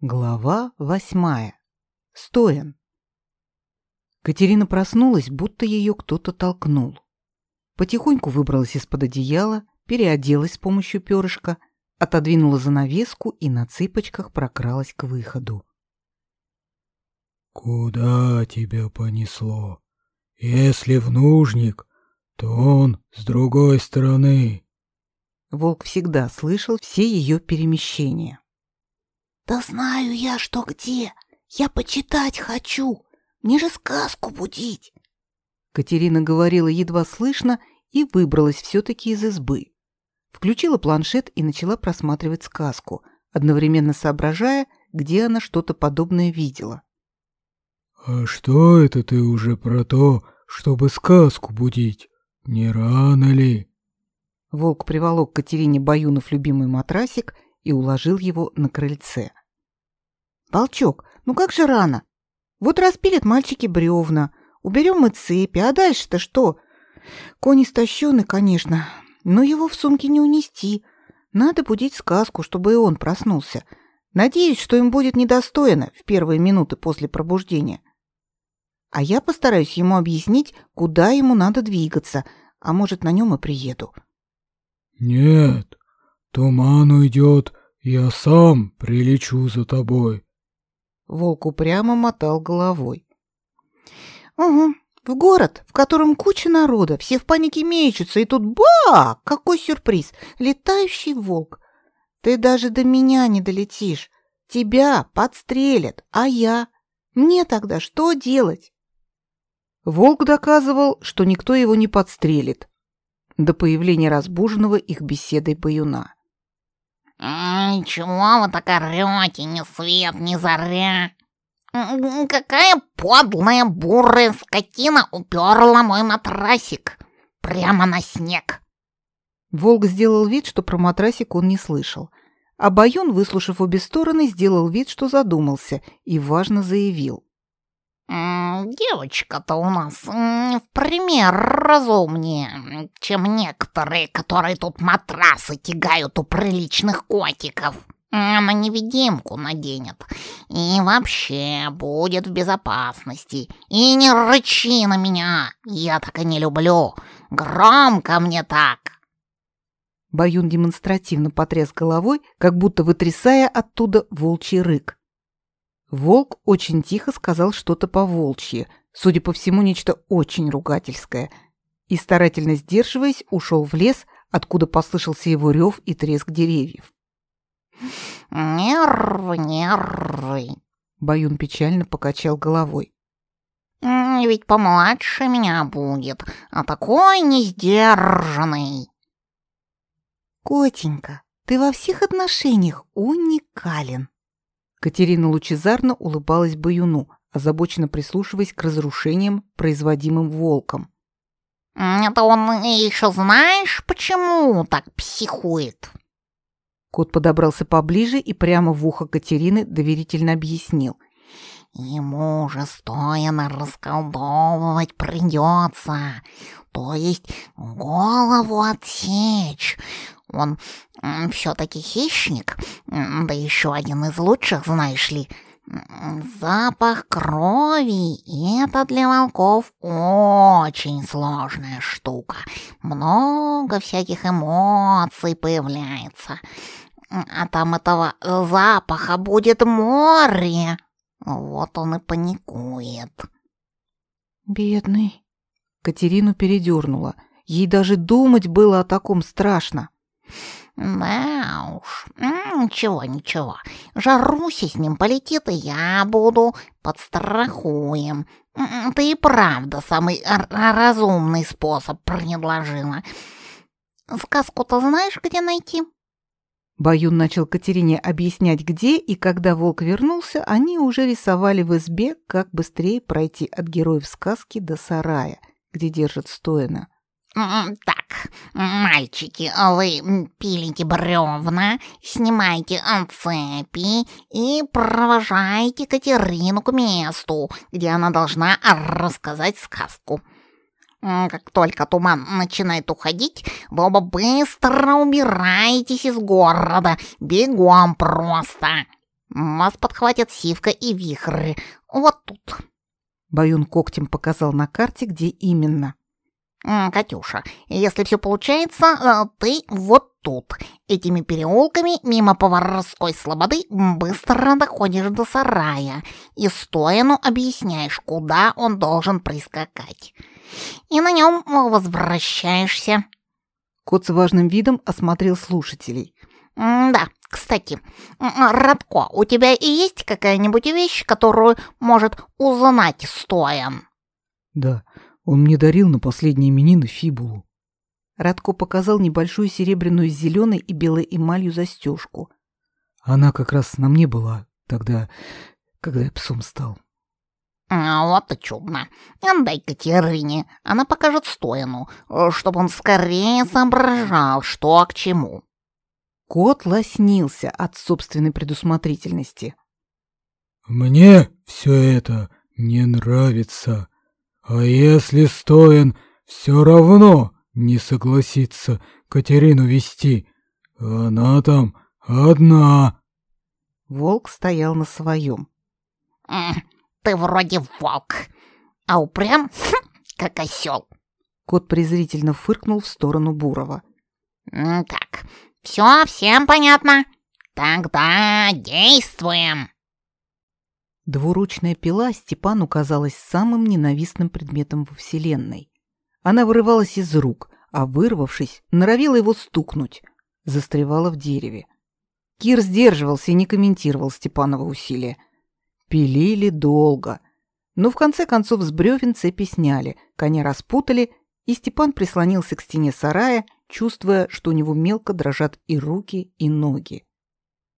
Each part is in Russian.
Глава восьмая. Стоян. Катерина проснулась, будто ее кто-то толкнул. Потихоньку выбралась из-под одеяла, переоделась с помощью перышка, отодвинула занавеску и на цыпочках прокралась к выходу. «Куда тебя понесло? Если в нужник, то он с другой стороны». Волк всегда слышал все ее перемещения. «Да знаю я, что где. Я почитать хочу. Мне же сказку будить!» Катерина говорила едва слышно и выбралась все-таки из избы. Включила планшет и начала просматривать сказку, одновременно соображая, где она что-то подобное видела. «А что это ты уже про то, чтобы сказку будить? Не рано ли?» Волк приволок Катерине Баюнов любимый матрасик и уложил его на крыльце. «Волчок, ну как же рано? Вот распилят мальчики бревна, уберем мы цепи, а дальше-то что? Конь истощенный, конечно, но его в сумке не унести. Надо будить сказку, чтобы и он проснулся. Надеюсь, что им будет недостойно в первые минуты после пробуждения. А я постараюсь ему объяснить, куда ему надо двигаться, а может, на нем и приеду». «Нет, туман уйдет, я сам прилечу за тобой». Волк упрямо мотал головой. «Угу, в город, в котором куча народа, все в панике мечутся, и тут ба! Какой сюрприз! Летающий волк! Ты даже до меня не долетишь. Тебя подстрелят, а я? Мне тогда что делать?» Волк доказывал, что никто его не подстрелит, до появления разбуженного их беседой баюна. «Чего вы так орете, ни свет, ни заря? Какая подлая бурая скотина уперла мой матрасик прямо на снег!» Волк сделал вид, что про матрасик он не слышал. А Баюн, выслушав обе стороны, сделал вид, что задумался и важно заявил. «Девочка-то у нас в пример разумнее, чем некоторые, которые тут матрасы тягают у приличных котиков. Она невидимку наденет и вообще будет в безопасности. И не рычи на меня, я так и не люблю. Громко мне так!» Баюн демонстративно потряс головой, как будто вытрясая оттуда волчий рык. Волк очень тихо сказал что-то по-волчьи, судя по всему, нечто очень ругательское, и, старательно сдерживаясь, ушел в лес, откуда послышался его рев и треск деревьев. «Нервы, нервы!» Баюн печально покачал головой. «Ведь помладше меня будет, а такой несдержанный!» «Котенька, ты во всех отношениях уникален!» Катерина лучезарно улыбалась Баюну, озабоченно прислушиваясь к разрушениям, производимым волком. «Это он еще знаешь, почему так психует?» Кот подобрался поближе и прямо в ухо Катерины доверительно объяснил. «Ему же стояно расколдовывать придется, то есть голову отсечь. Он все-таки хищник, да еще один из лучших, знаешь ли. Запах крови — это для волков очень сложная штука. Много всяких эмоций появляется. А там этого запаха будет море. Вот он и паникует. Бедный. Катерину передернула. Ей даже думать было о таком страшно. Да уж, ничего, ничего. Жаруся с ним полетит, и я буду. Подстрахуем. Ты и правда самый разумный способ предложила. Сказку-то знаешь, где найти? Баюн начал Катерине объяснять, где, и когда волк вернулся, они уже рисовали в избе, как быстрее пройти от героев сказки до сарая, где держат Стоина. «Так, мальчики, вы пилите бревна, снимайте цепи и провожайте Катерину к месту, где она должна рассказать сказку. Как только туман начинает уходить, вы оба быстро убираетесь из города, бегом просто. Вас подхватят сивка и вихрь. Вот тут. Баюн когтем показал на карте, где именно. «Катюша, если все получается, э, ты вот тут. Этими переулками мимо поварской слободы быстро доходишь до сарая и стояну объясняешь, куда он должен прискакать. И на нем возвращаешься». Кот с важным видом осмотрел слушателей. «Да, кстати, Радко, у тебя и есть какая-нибудь вещь, которую может узнать Стоян?» «Да, он мне дарил на последние именины фибулу». Радко показал небольшую серебряную с зеленой и белой эмалью застежку. «Она как раз на мне была тогда, когда я псом стал». А, «Вот и чудно. Отдай Катерине, она покажет Стояну, чтобы он скорее соображал, что к чему». Кот лоснился от собственной предусмотрительности. «Мне все это не нравится. А если Стоян все равно не согласится Катерину вести, она там одна». Волк стоял на своем. «Ты вроде волк, а упрям, как осел». Кот презрительно фыркнул в сторону Бурова. «Так, все всем понятно? Тогда действуем!» Двуручная пила Степану казалась самым ненавистным предметом во Вселенной. Она вырывалась из рук, а вырвавшись, норовила его стукнуть, застревала в дереве. Кир сдерживался и не комментировал Степанова усилия. Пилили долго, но в конце концов с бревен цепи сняли, коня распутали, и Степан прислонился к стене сарая чувствуя, что у него мелко дрожат и руки, и ноги.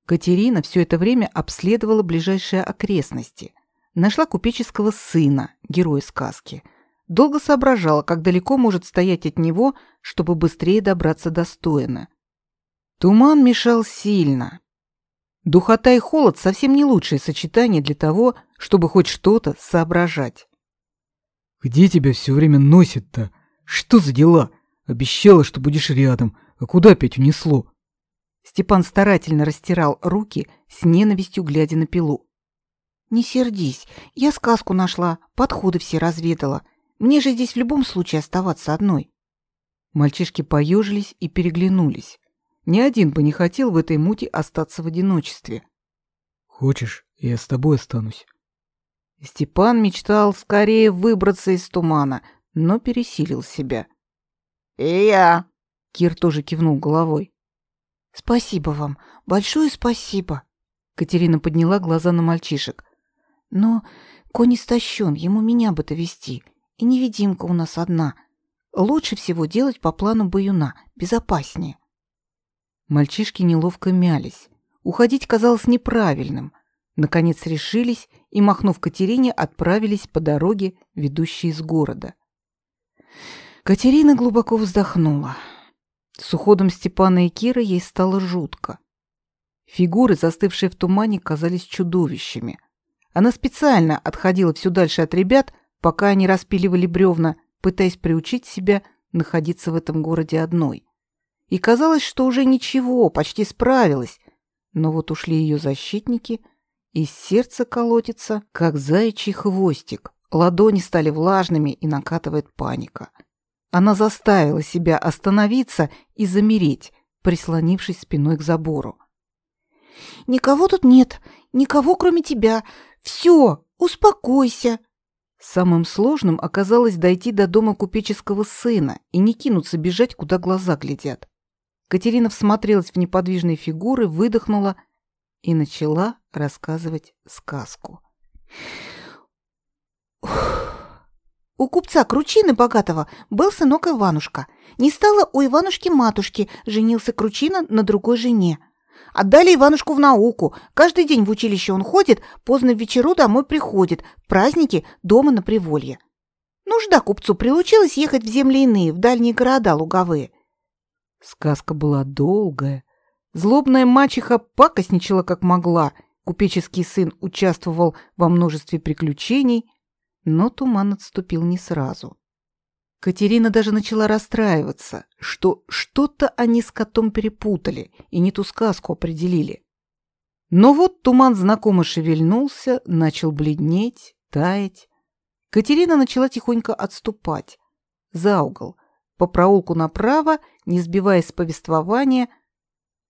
Катерина все это время обследовала ближайшие окрестности. Нашла купеческого сына, героя сказки. Долго соображала, как далеко может стоять от него, чтобы быстрее добраться до Стояна. Туман мешал сильно. Духота и холод совсем не лучшее сочетание для того, чтобы хоть что-то соображать. «Где тебя все время носит-то? Что за дела?» Обещала, что будешь рядом. А куда опять унесло?» Степан старательно растирал руки, с ненавистью глядя на пилу. «Не сердись, я сказку нашла, подходы все разведала. Мне же здесь в любом случае оставаться одной». Мальчишки поежились и переглянулись. Ни один бы не хотел в этой муте остаться в одиночестве. «Хочешь, я с тобой останусь?» Степан мечтал скорее выбраться из тумана, но пересилил себя. «И я». Кир тоже кивнул головой. «Спасибо вам, большое спасибо». Катерина подняла глаза на мальчишек. «Но конь истощен, ему меня бы-то вести, и невидимка у нас одна. Лучше всего делать по плану баюна, безопаснее». Мальчишки неловко мялись. Уходить казалось неправильным. Наконец решились и, махнув Катерине, отправились по дороге, ведущей из города. Катерина глубоко вздохнула. С уходом Степана и Киры ей стало жутко. Фигуры, застывшие в тумане, казались чудовищами. Она специально отходила все дальше от ребят, пока они распиливали бревна, пытаясь приучить себя находиться в этом городе одной. И казалось, что уже ничего, почти справилась. Но вот ушли ее защитники, и сердце колотится, как заячий хвостик. Ладони стали влажными, и накатывает паника. Она заставила себя остановиться и замереть, прислонившись спиной к забору. «Никого тут нет, никого кроме тебя. Все, успокойся!» Самым сложным оказалось дойти до дома купеческого сына и не кинуться бежать, куда глаза глядят. Катерина всмотрелась в неподвижные фигуры, выдохнула и начала рассказывать сказку. У купца Кручины богатого был сынок Иванушка. Не стало у Иванушки матушки, женился Кручина на другой жене. Отдали Иванушку в науку. Каждый день в училище он ходит, поздно в вечеру домой приходит, праздники дома на приволье. Нужда купцу прилучилась ехать в земли иные, в дальние города луговые. Сказка была долгая. Злобная мачеха пакостничала как могла. Купеческий сын участвовал во множестве приключений – но туман отступил не сразу. Катерина даже начала расстраиваться, что что-то они с котом перепутали и не ту сказку определили. Но вот туман знакомо шевельнулся, начал бледнеть, таять. Катерина начала тихонько отступать. За угол, по проулку направо, не сбиваясь с повествования,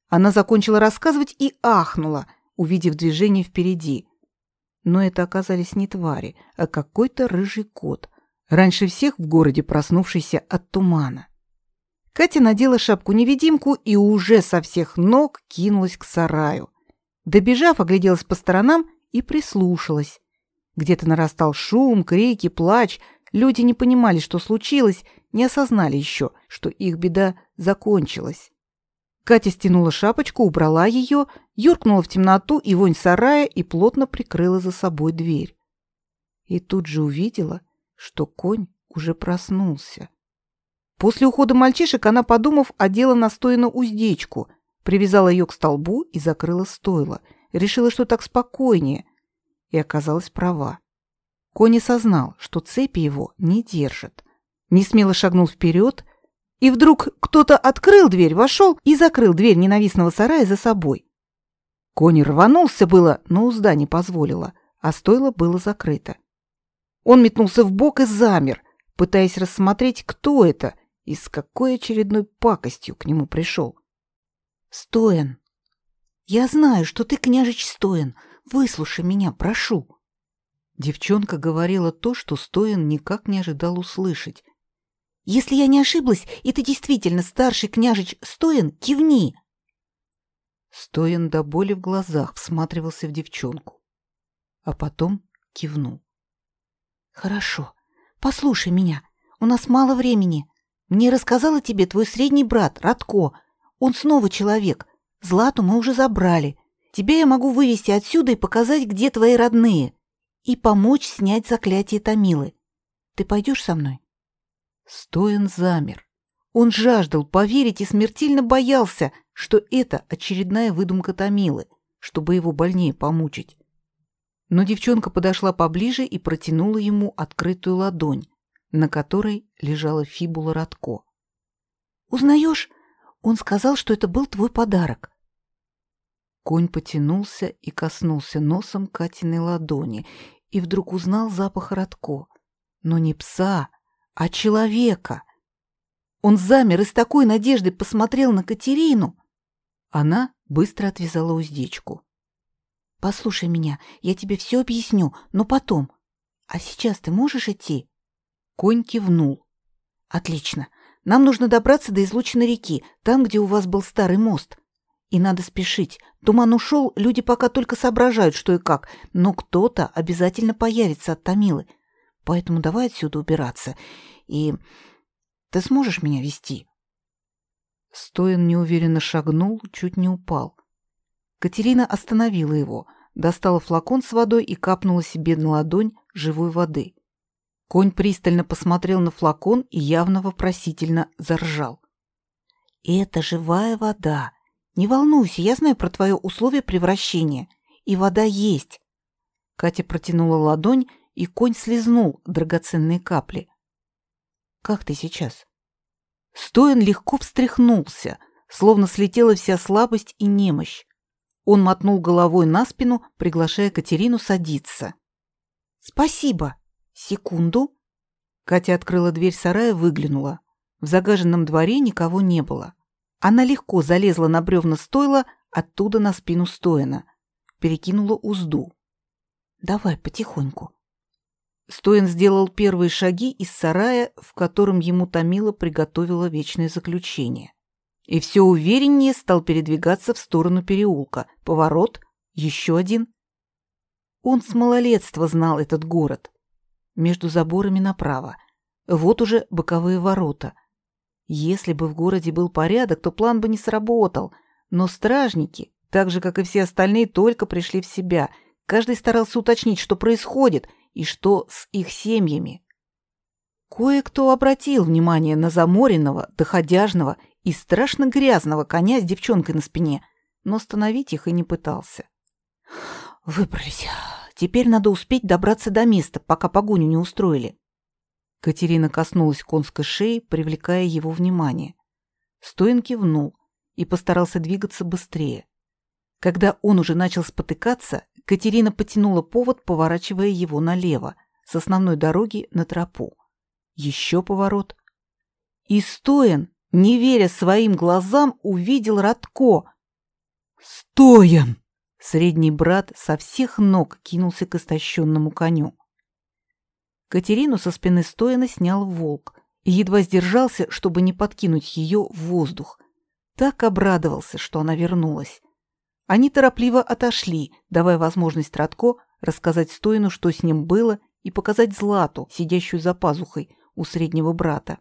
она закончила рассказывать и ахнула, увидев движение впереди. Но это оказались не твари, а какой-то рыжий кот, раньше всех в городе проснувшийся от тумана. Катя надела шапку-невидимку и уже со всех ног кинулась к сараю. Добежав, огляделась по сторонам и прислушалась. Где-то нарастал шум, крики, плач. Люди не понимали, что случилось, не осознали еще, что их беда закончилась. Катя стянула шапочку, убрала ее, юркнула в темноту и вонь сарая и плотно прикрыла за собой дверь. И тут же увидела, что конь уже проснулся. После ухода мальчишек она, подумав, одела настоянную уздечку, привязала ее к столбу и закрыла стойло. Решила, что так спокойнее, и оказалась права. Конь осознал, что цепи его не держат. Несмело шагнул вперед, и вдруг кто-то открыл дверь, вошел и закрыл дверь ненавистного сарая за собой. Конь рванулся было, но узда не позволила, а стойло было закрыто. Он метнулся в бок и замер, пытаясь рассмотреть, кто это и с какой очередной пакостью к нему пришел. «Стоян! Я знаю, что ты княжич Стоян. Выслушай меня, прошу!» Девчонка говорила то, что Стоян никак не ожидал услышать, если я не ошиблась, и ты действительно старший княжич Стоин, кивни!» Стоин до боли в глазах всматривался в девчонку, а потом кивнул. «Хорошо. Послушай меня. У нас мало времени. Мне рассказал о тебе твой средний брат, Радко. Он снова человек. Злату мы уже забрали. Тебя я могу вывести отсюда и показать, где твои родные. И помочь снять заклятие Томилы. Ты пойдешь со мной?» Стоян замер. Он жаждал поверить и смертельно боялся, что это очередная выдумка Томилы, чтобы его больнее помучить. Но девчонка подошла поближе и протянула ему открытую ладонь, на которой лежала фибула Радко. «Узнаешь? Он сказал, что это был твой подарок». Конь потянулся и коснулся носом Катиной ладони и вдруг узнал запах Радко. Но не пса, а человека. Он замер и с такой надеждой посмотрел на Катерину. Она быстро отвязала уздечку. «Послушай меня, я тебе все объясню, но потом. А сейчас ты можешь идти?» Конь кивнул. «Отлично. Нам нужно добраться до излученной реки, там, где у вас был старый мост. И надо спешить. Туман ушел, люди пока только соображают, что и как, но кто-то обязательно появится от Томилы. Поэтому давай отсюда убираться. И ты сможешь меня вести?» Стоин неуверенно шагнул, чуть не упал. Катерина остановила его, достала флакон с водой и капнула себе на ладонь живой воды. Конь пристально посмотрел на флакон и явно вопросительно заржал. «Это живая вода. Не волнуйся, я знаю про твое условие превращения. И вода есть». Катя протянула ладонь и конь слезнул драгоценные капли. «Как ты сейчас?» Стоин легко встряхнулся, словно слетела вся слабость и немощь. Он мотнул головой на спину, приглашая Катерину садиться. «Спасибо. Секунду». Катя открыла дверь сарая, выглянула. В загаженном дворе никого не было. Она легко залезла на бревна стойла, оттуда на спину Стоина. Перекинула узду. «Давай потихоньку. Стоин сделал первые шаги из сарая, в котором ему томило приготовила вечное заключение. И все увереннее стал передвигаться в сторону переулка. Поворот, еще один. Он с малолетства знал этот город. Между заборами направо. Вот уже боковые ворота. Если бы в городе был порядок, то план бы не сработал. Но стражники, так же, как и все остальные, только пришли в себя. Каждый старался уточнить, что происходит, и что с их семьями. Кое-кто обратил внимание на заморенного, доходяжного и страшно грязного коня с девчонкой на спине, но остановить их и не пытался. «Выбрались. Теперь надо успеть добраться до места, пока погоню не устроили». Катерина коснулась конской шеи, привлекая его внимание. Стоин кивнул и постарался двигаться быстрее. Когда он уже начал спотыкаться, Катерина потянула повод, поворачивая его налево, с основной дороги на тропу. Еще поворот. И Стоян, не веря своим глазам, увидел Радко. «Стоян!» Средний брат со всех ног кинулся к истощенному коню. Катерину со спины Стояна снял волк и едва сдержался, чтобы не подкинуть ее в воздух. Так обрадовался, что она вернулась. Они торопливо отошли, давая возможность Радко рассказать Стоину, что с ним было, и показать Злату, сидящую за пазухой у среднего брата.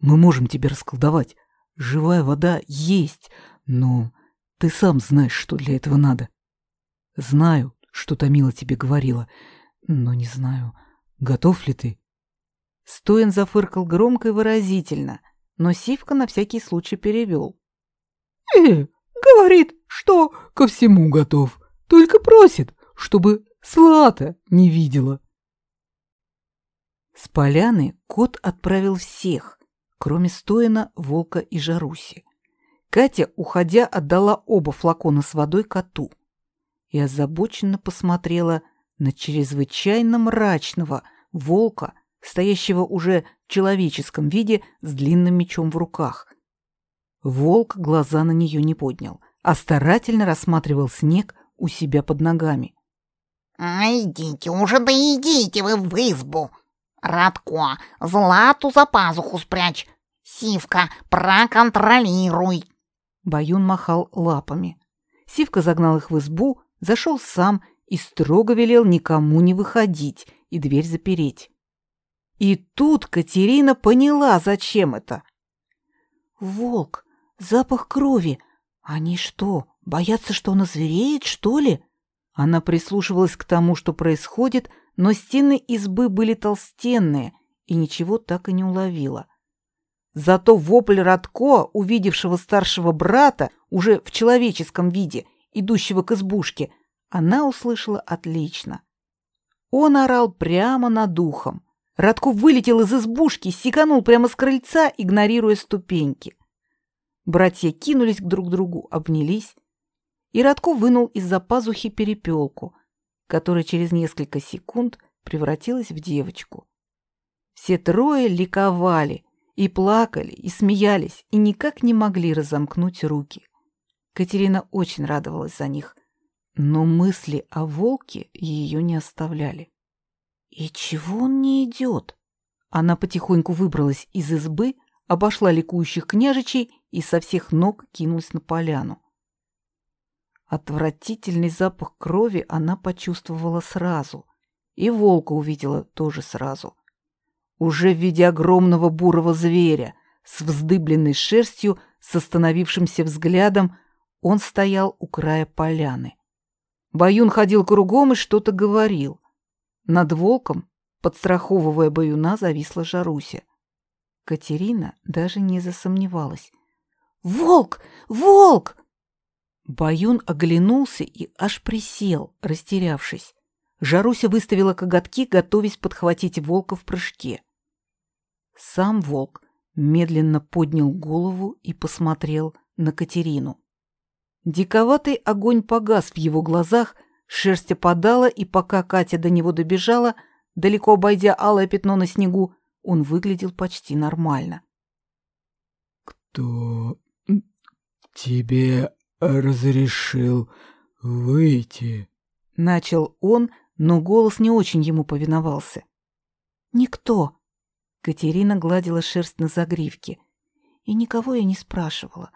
«Мы можем тебе расколдовать. Живая вода есть, но ты сам знаешь, что для этого надо. Знаю, что Томила тебе говорила, но не знаю, готов ли ты». Стоин зафыркал громко и выразительно, но Сивка на всякий случай перевел. «Э, говорит, что ко всему готов, только просит, чтобы Слата не видела». С поляны кот отправил всех, кроме Стоина, Волка и Жаруси. Катя, уходя, отдала оба флакона с водой коту и озабоченно посмотрела на чрезвычайно мрачного волка, стоящего уже в человеческом виде с длинным мечом в руках. Волк глаза на нее не поднял, а старательно рассматривал снег у себя под ногами. «А идите уже, да идите вы в избу!» Радко, Злату за пазуху спрячь. Сивка, проконтролируй. Баюн махал лапами. Сивка загнал их в избу, зашел сам и строго велел никому не выходить и дверь запереть. И тут Катерина поняла, зачем это. «Волк, запах крови. Они что, боятся, что он озвереет, что ли?» Она прислушивалась к тому, что происходит, но стены избы были толстенные и ничего так и не уловила. Зато вопль Радко, увидевшего старшего брата, уже в человеческом виде, идущего к избушке, она услышала отлично. Он орал прямо над ухом. Радко вылетел из избушки, сиганул прямо с крыльца, игнорируя ступеньки. Братья кинулись друг к другу, обнялись, и Радко вынул из-за пазухи перепелку, которая через несколько секунд превратилась в девочку. Все трое ликовали и плакали, и смеялись, и никак не могли разомкнуть руки. Катерина очень радовалась за них, но мысли о волке ее не оставляли. «И чего он не идет?» Она потихоньку выбралась из избы, обошла ликующих княжичей и со всех ног кинулась на поляну. Отвратительный запах крови она почувствовала сразу. И волка увидела тоже сразу. Уже в виде огромного бурого зверя, с вздыбленной шерстью, с остановившимся взглядом, он стоял у края поляны. Баюн ходил кругом и что-то говорил. Над волком, подстраховывая Баюна, зависла Жаруся. Катерина даже не засомневалась. «Волк! Волк!» Баюн оглянулся и аж присел, растерявшись. Жаруся выставила коготки, готовясь подхватить волка в прыжке. Сам волк медленно поднял голову и посмотрел на Катерину. Диковатый огонь погас в его глазах, шерсть опадала, и пока Катя до него добежала, далеко обойдя алое пятно на снегу, он выглядел почти нормально. «Кто тебе разрешил выйти?» Начал он, но голос не очень ему повиновался. «Никто!» Катерина гладила шерсть на загривке. «И никого я не спрашивала.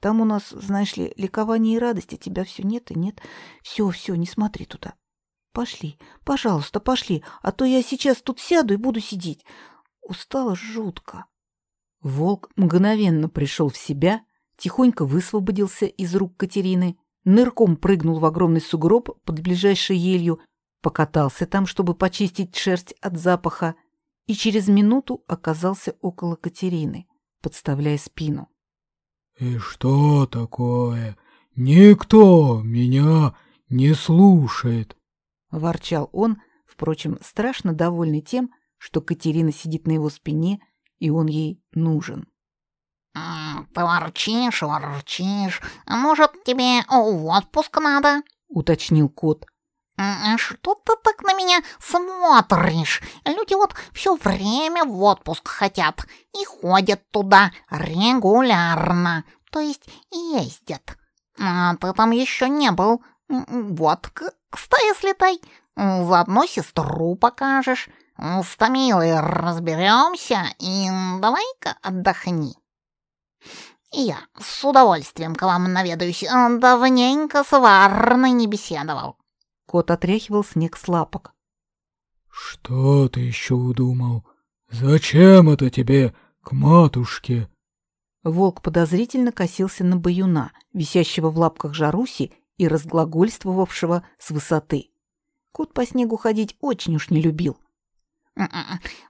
Там у нас, знаешь ли, ликование и радость, а тебя все нет и нет. Все, все, не смотри туда. Пошли, пожалуйста, пошли, а то я сейчас тут сяду и буду сидеть. Устала жутко». Волк мгновенно пришел в себя, тихонько высвободился из рук Катерины, нырком прыгнул в огромный сугроб под ближайшей елью, покатался там, чтобы почистить шерсть от запаха, и через минуту оказался около Катерины, подставляя спину. «И что такое? Никто меня не слушает!» — ворчал он, впрочем, страшно довольный тем, что Катерина сидит на его спине, и он ей нужен. «Ты ворчишь. Может, тебе в отпуск надо?» — уточнил кот. «Что ты так на меня смотришь? Люди вот все время в отпуск хотят и ходят туда регулярно, то есть ездят. А ты там еще не был. Вот, кстати, слетай, заодно сестру покажешь. С Томилой разберемся и давай-ка отдохни». «Я с удовольствием к вам наведаюсь. Давненько с Варной не беседовал». Кот отряхивал снег с лапок. «Что ты еще удумал? Зачем это тебе к матушке?» Волк подозрительно косился на баюна, висящего в лапках Жаруси и разглагольствовавшего с высоты. Кот по снегу ходить очень уж не любил.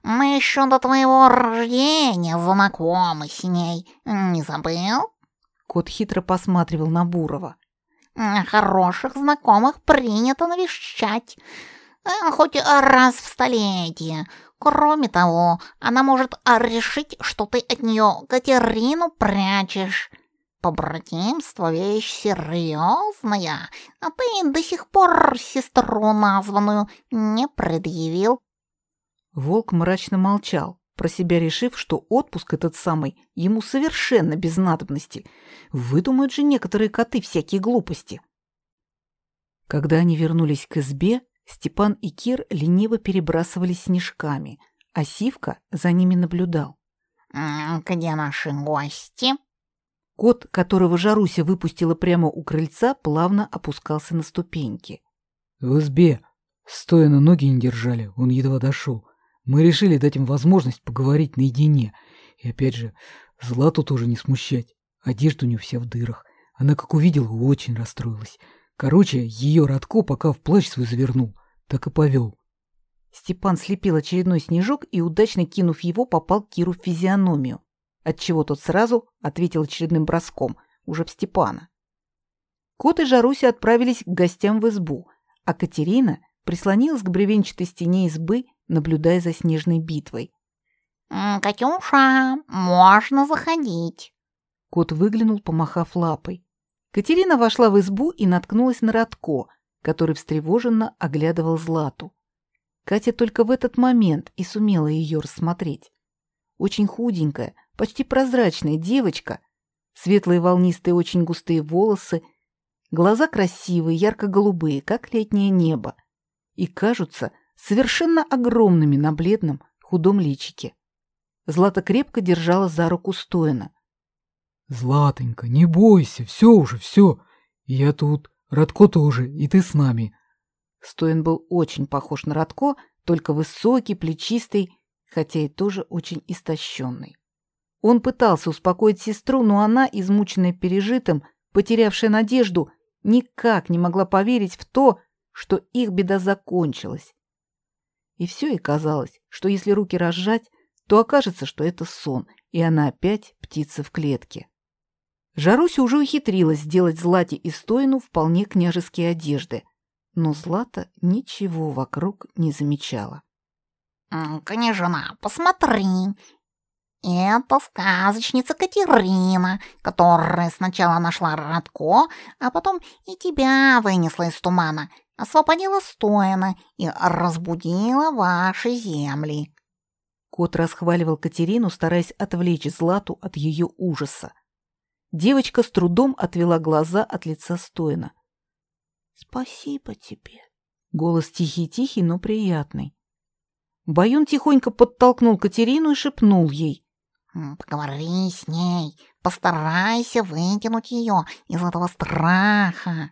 «Мы еще до твоего рождения знакомы с ней. Не забыл?» Кот хитро посматривал на Бурова. Хороших знакомых принято навещать, э, хоть раз в столетие. Кроме того, она может решить, что ты от нее Катерину прячешь. Побратимство — вещь серьезная, а ты до сих пор сестру названную не предъявил. Волк мрачно молчал про себя решив, что отпуск этот самый ему совершенно без надобности. Выдумают же некоторые коты всякие глупости. Когда они вернулись к избе, Степан и Кир лениво перебрасывались снежками, а Сивка за ними наблюдал. «Где наши гости?» Кот, которого Жаруся выпустила прямо у крыльца, плавно опускался на ступеньки. «В избе. Стоя на ноги не держали, он едва дошел. Мы решили дать им возможность поговорить наедине. И опять же, Злату тоже не смущать. Одежда у нее вся в дырах. Она, как увидела, очень расстроилась. Короче, ее Радко пока в плащ свой завернул, так и повел. Степан слепил очередной снежок и, удачно кинув его, попал Киру в физиономию, отчего тот сразу ответил очередным броском, уже в Степана. Кот и Жаруся отправились к гостям в избу, а Катерина прислонилась к бревенчатой стене избы наблюдая за снежной битвой. «Катюша, можно заходить!» Кот выглянул, помахав лапой. Катерина вошла в избу и наткнулась на Радко, который встревоженно оглядывал Злату. Катя только в этот момент и сумела ее рассмотреть. Очень худенькая, почти прозрачная девочка, светлые волнистые очень густые волосы, глаза красивые, ярко-голубые, как летнее небо, и кажутся совершенно огромными на бледном, худом личике. Злата крепко держала за руку Стоина. «Златонька, не бойся, все уже, все. Я тут, Радко тоже, и ты с нами». Стоин был очень похож на Радко, только высокий, плечистый, хотя и тоже очень истощенный. Он пытался успокоить сестру, но она, измученная пережитым, потерявшая надежду, никак не могла поверить в то, что их беда закончилась. И все ей казалось, что если руки разжать, то окажется, что это сон, и она опять птица в клетке. Жаруся уже ухитрилась сделать Злате и Стоину вполне княжеские одежды, но Злата ничего вокруг не замечала. «Княжна, посмотри, это сказочница Катерина, которая сначала нашла Радко, а потом и тебя вынесла из тумана освободила Стояна и разбудила ваши земли». Кот расхваливал Катерину, стараясь отвлечь Злату от ее ужаса. Девочка с трудом отвела глаза от лица Стояна. «Спасибо тебе». Голос тихий-тихий, но приятный. Баюн тихонько подтолкнул Катерину и шепнул ей. «Поговори с ней, постарайся вытянуть ее из этого страха».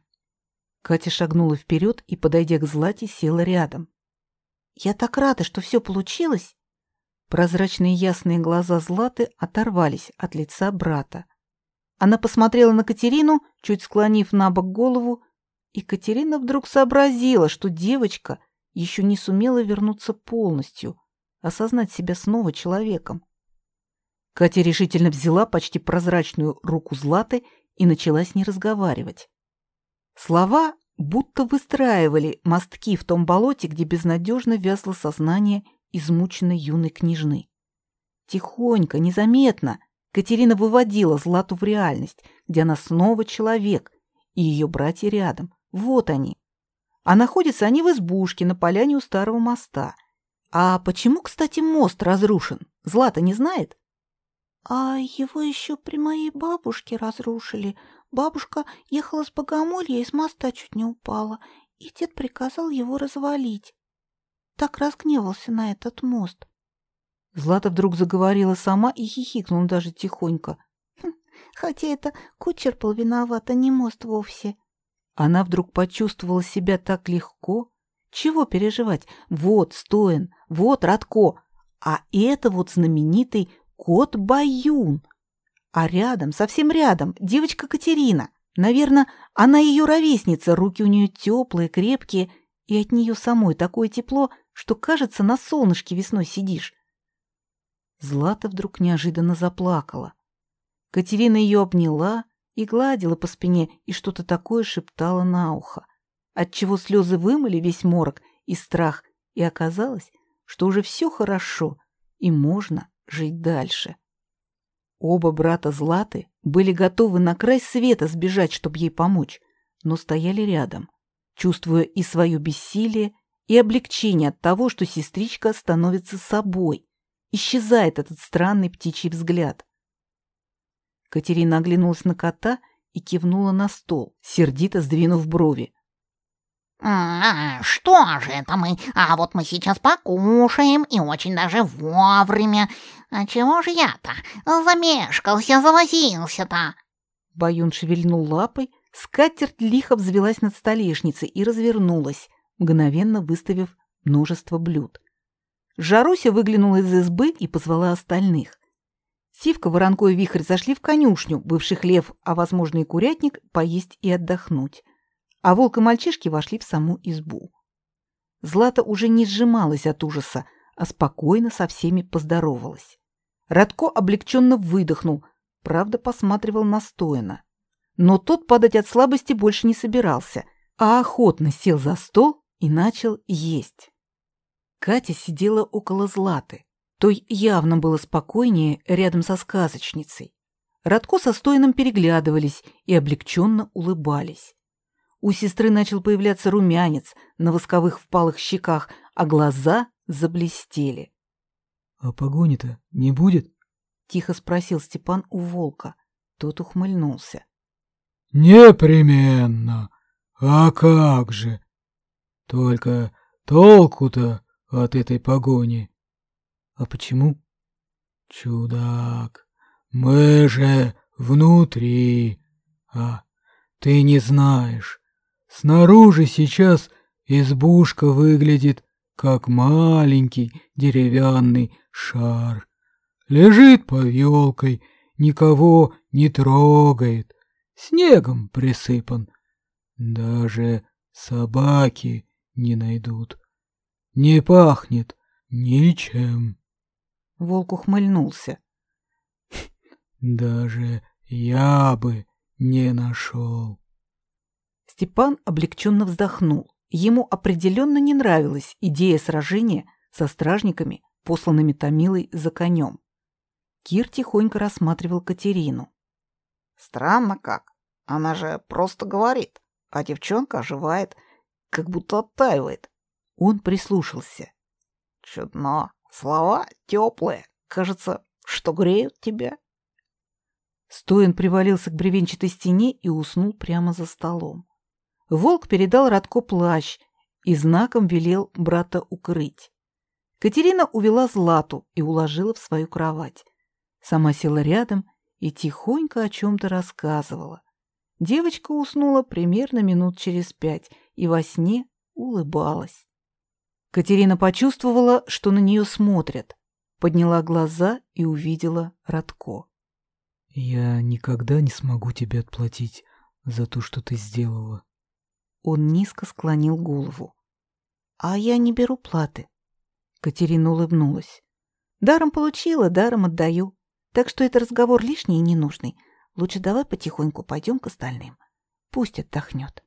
Катя шагнула вперед и, подойдя к Злате, села рядом. «Я так рада, что все получилось!» Прозрачные ясные глаза Златы оторвались от лица брата. Она посмотрела на Катерину, чуть склонив на бок голову, и Катерина вдруг сообразила, что девочка еще не сумела вернуться полностью, осознать себя снова человеком. Катя решительно взяла почти прозрачную руку Златы и начала с ней разговаривать. Слова будто выстраивали мостки в том болоте, где безнадежно вязло сознание измученной юной княжны. Тихонько, незаметно, Катерина выводила Злату в реальность, где она снова человек, и ее братья рядом. Вот они. А находятся они в избушке на поляне у старого моста. А почему, кстати, мост разрушен? Злата не знает? А его еще при моей бабушке разрушили. Бабушка ехала с богомолья и с моста чуть не упала, и дед приказал его развалить. Так разгневался на этот мост. Злата вдруг заговорила сама и хихикнула даже тихонько. Хм, хотя это кучер был виноват, а не мост вовсе. Она вдруг почувствовала себя так легко. Чего переживать? Вот Стоин, вот Радко, а это вот знаменитый кот Баюн. А рядом, совсем рядом, девочка Катерина. Наверное, она ее ровесница, руки у нее теплые, крепкие, и от нее самой такое тепло, что, кажется, на солнышке весной сидишь. Злата вдруг неожиданно заплакала. Катерина ее обняла и гладила по спине и что-то такое шептала на ухо, отчего слезы вымыли весь морок и страх, и оказалось, что уже все хорошо и можно жить дальше. Оба брата Златы были готовы на край света сбежать, чтобы ей помочь, но стояли рядом, чувствуя и свое бессилие, и облегчение от того, что сестричка становится собой, исчезает этот странный птичий взгляд. Катерина оглянулась на кота и кивнула на стол, сердито сдвинув брови. «А, что же это мы? А вот мы сейчас покушаем, и очень даже вовремя. А чего же я-то? Замешкался, завозился-то!» Баюн шевельнул лапой, скатерть лихо взвелась над столешницей и развернулась, мгновенно выставив множество блюд. Жаруся выглянула из избы и позвала остальных. Сивка, Воронко и Вихрь зашли в конюшню, бывший хлев, а, возможно, и курятник, поесть и отдохнуть. А волк и мальчишки вошли в саму избу. Злата уже не сжималась от ужаса, а спокойно со всеми поздоровалась. Радко облегченно выдохнул, правда, посматривал на Стоина. Но тот падать от слабости больше не собирался, а охотно сел за стол и начал есть. Катя сидела около Златы. Той явно было спокойнее рядом со сказочницей. Радко со Стоином переглядывались и облегченно улыбались. У сестры начал появляться румянец на восковых впалых щеках, а глаза заблестели. — А погони-то не будет? — тихо спросил Степан у волка. Тот ухмыльнулся. — Непременно. А как же? Только толку-то от этой погони. — А почему? — Чудак, мы же внутри. А ты не знаешь, Снаружи сейчас избушка выглядит как маленький деревянный шар. Лежит под елкой, никого не трогает, снегом присыпан. Даже собаки не найдут. Не пахнет ничем. Волк ухмыльнулся. Даже я бы не нашел. Степан облегченно вздохнул. Ему определенно не нравилась идея сражения со стражниками, посланными Томилой за конем. Кир тихонько рассматривал Катерину. Странно как. Она же просто говорит, а девчонка оживает, как будто оттаивает. Он прислушался. Чудно. Слова теплые. Кажется, что греют тебя. Стоин привалился к бревенчатой стене и уснул прямо за столом. Волк передал Радко плащ и знаком велел брата укрыть. Катерина увела Злату и уложила в свою кровать. Сама села рядом и тихонько о чем-то рассказывала. Девочка уснула примерно минут через пять и во сне улыбалась. Катерина почувствовала, что на нее смотрят, подняла глаза и увидела Радко. «Я никогда не смогу тебе отплатить за то, что ты сделала», он низко склонил голову. «А я не беру платы». Катерина улыбнулась. «Даром получила, даром отдаю. Так что это разговор лишний и ненужный. Лучше давай потихоньку пойдем к остальным. Пусть отдохнет».